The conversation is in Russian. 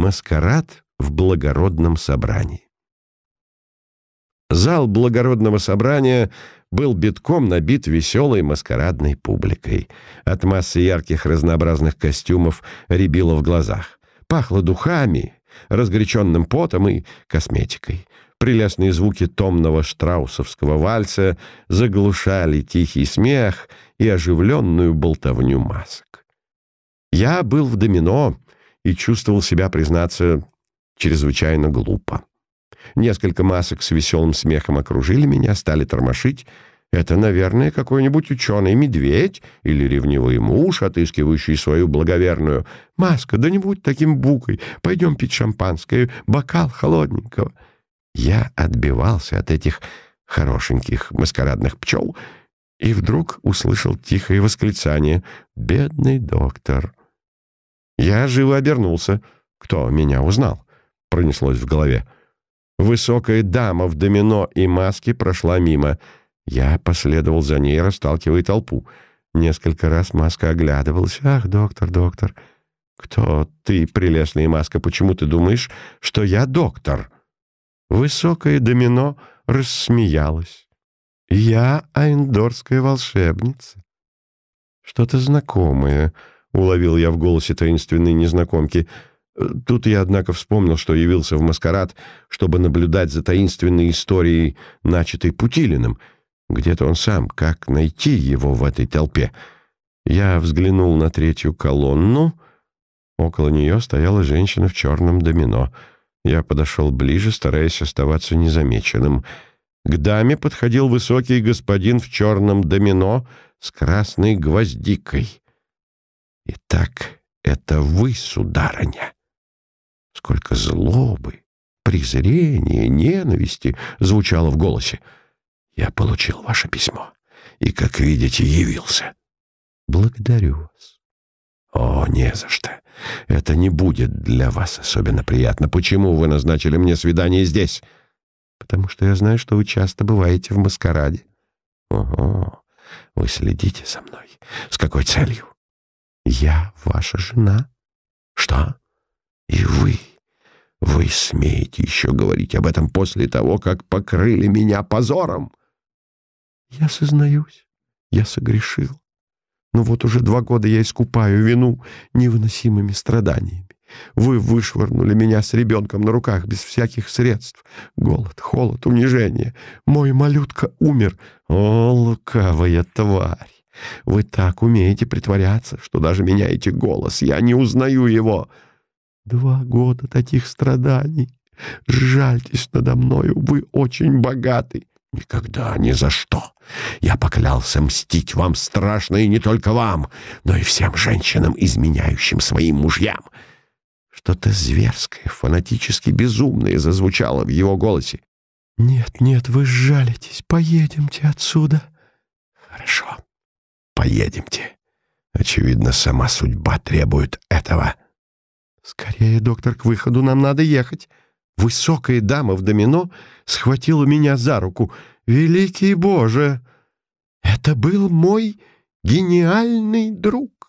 Маскарад в благородном собрании. Зал благородного собрания был битком набит веселой маскарадной публикой. От массы ярких разнообразных костюмов рябило в глазах. Пахло духами, разгоряченным потом и косметикой. Прелестные звуки томного штраусовского вальса заглушали тихий смех и оживленную болтовню масок. Я был в домино и чувствовал себя, признаться, чрезвычайно глупо. Несколько масок с веселым смехом окружили меня, стали тормошить. Это, наверное, какой-нибудь ученый-медведь или ревнивый муж, отыскивающий свою благоверную. «Маска, да не будь таким букой. Пойдем пить шампанское, бокал холодненького». Я отбивался от этих хорошеньких маскарадных пчел и вдруг услышал тихое восклицание «Бедный доктор». Я живо обернулся. Кто меня узнал? Пронеслось в голове. Высокая дама в домино и маске прошла мимо. Я последовал за ней, расталкивая толпу. Несколько раз маска оглядывалась. «Ах, доктор, доктор!» «Кто ты, прелестная маска? Почему ты думаешь, что я доктор?» Высокая домино рассмеялась. «Я айндорская волшебница». «Что-то знакомое», — уловил я в голосе таинственной незнакомки — Тут я, однако, вспомнил, что явился в маскарад, чтобы наблюдать за таинственной историей, начатой Путилиным. Где-то он сам, как найти его в этой толпе? Я взглянул на третью колонну. Около нее стояла женщина в черном домино. Я подошел ближе, стараясь оставаться незамеченным. К даме подходил высокий господин в черном домино с красной гвоздикой. «Итак, это вы, сударыня?» Сколько злобы, презрения, ненависти звучало в голосе. «Я получил ваше письмо и, как видите, явился. Благодарю вас». «О, не за что. Это не будет для вас особенно приятно. Почему вы назначили мне свидание здесь?» «Потому что я знаю, что вы часто бываете в маскараде». «Ого, вы следите за мной. С какой целью?» «Я ваша жена». «Что?» И вы, вы смеете еще говорить об этом после того, как покрыли меня позором? Я сознаюсь, я согрешил. Но вот уже два года я искупаю вину невыносимыми страданиями. Вы вышвырнули меня с ребенком на руках без всяких средств. Голод, холод, унижение. Мой малютка умер. О, лукавая тварь! Вы так умеете притворяться, что даже меняете голос. Я не узнаю его. Два года таких страданий. Жальтесь надо мною, вы очень богаты. Никогда, ни за что. Я поклялся мстить вам страшно и не только вам, но и всем женщинам, изменяющим своим мужьям. Что-то зверское, фанатически безумное зазвучало в его голосе. «Нет, нет, вы жалитесь. Поедемте отсюда». «Хорошо, поедемте. Очевидно, сама судьба требует этого». «Скорее, доктор, к выходу нам надо ехать». Высокая дама в домино схватила меня за руку. «Великий Боже! Это был мой гениальный друг!»